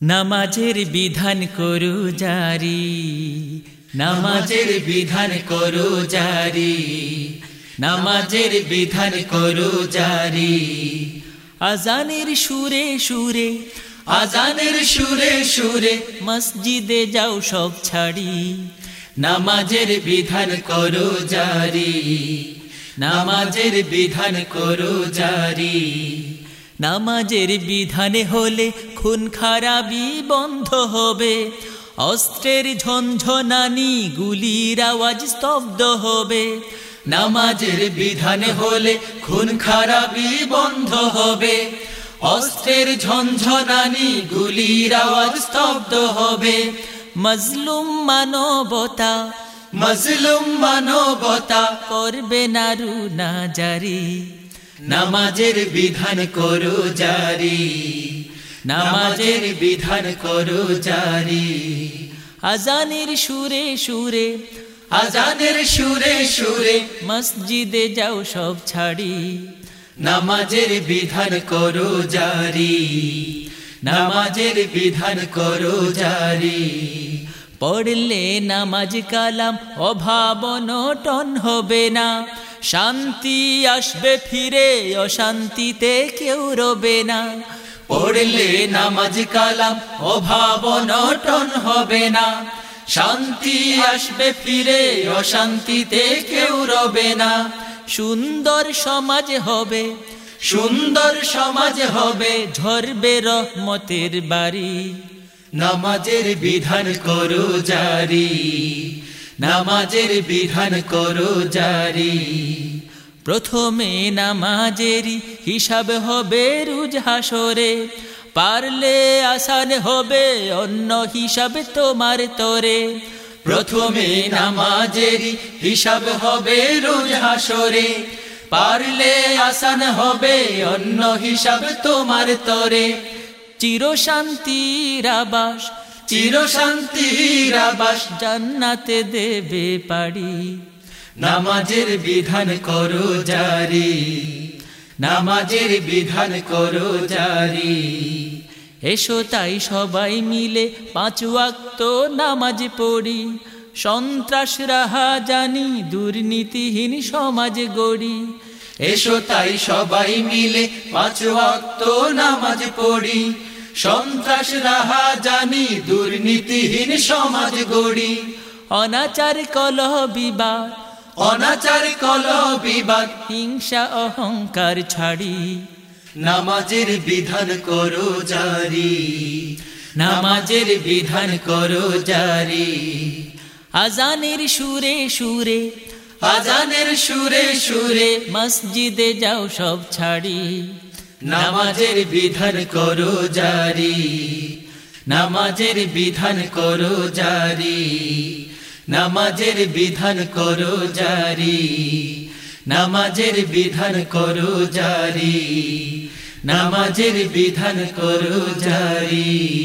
নামাজের বিধান করু জারি, নামাজের বিধান করু জারি, নামাজের বিধান করু জারি। আজানের সুরে সুরে, আজানের সুরে সুরে মসজিদে যাও সব ছাড়ি, নামাজের বিধান করু জারি, নামাজের বিধান করু জারি। নামাজের বিধানে হলে খুন খারাপি বন্ধ হবে। অস্ত্রের ঝঞ্ঝনানি গুলির আওয়াজ স্তব্ধ হবে। নামাজের বিধানে হলে খুন খারাপি বন্ধ হবে। অস্ত্রের ঝঞ্ঝনানি গুলির আওয়াজ স্তব্ধ হবে। মজলুম মানবতা মজলুম মানবতা করবে না রু না জারি। নামাজের বিধান করো জারি। নামাজের বিধান করো জারি। আজানের সুরে সুরে, আজানের সুরে সুরে মসজিদে যাও সব ছাড়ি। নামাজের বিধান করো জারি। নামাজের বিধান করো জারি। পড়লে নামাজ কালাম অভাবন টন হবে না। শান্তি আসবে ফিরে, অশান্তিতে কেউ রবে না। পড়লে নামাজ কালাম অভাবন টন হবে না। শান্তি আসবে ফিরে, অশান্তিতে কেউ রবে না। সুন্দর সমাজ হবে, সুন্দর সমাজ হবে, ঝরবে রহমতের বাড়ি। নামাজের বিধান করো জারি। নামাজের বিধান করো জারি। প্রথমে নামাজেরই হিসাব হবে রুজ হাসরে। পারলে আসান হবে অন্য হিসাবে তোমার তোরে। প্রথমে নামাজেরই হিসাব হবে রোজ হাসরে। পারলে আসান হবে অন্য হিসাব তোমার তরে। চির শান্তির আবাস চির শান্তির আবাস জান্নাতে দেবে পারি নামাজের বিধান করো জারি, নামাজের বিধান করো জারি। এসো তাই সবাই মিলে পাঁচ ওয়াক্ত নামাজ পড়ি। সন্ত্রাস রাহা জানি দুর্নীতিহীন সমাজ গড়ি। এসো তাই সবাই মিলে পাঁচ ওয়াক্ত নামাজ পড়ি। সন্ত্রাস রাহা জানি দুর্নীতিহীন সমাজ গড়ি। অনাচার কলহ বিবাদ। অনাচার কলহ বিবাদ। হিংসা অহংকার ছাড়ি। নামাজের বিধান করো জারি। নামাজের বিধান করো জারি। আজানের সুরে সুরে। আজানের সুরে সুরে। মসজিদে যাও সব ছাড়ি। নামাজের বিধান করো জারি। নামাজের বিধান করো জারি। নামাজের বিধান করো জারি। নামাজের বিধান করো জারি। নামাজের বিধান করো জারি।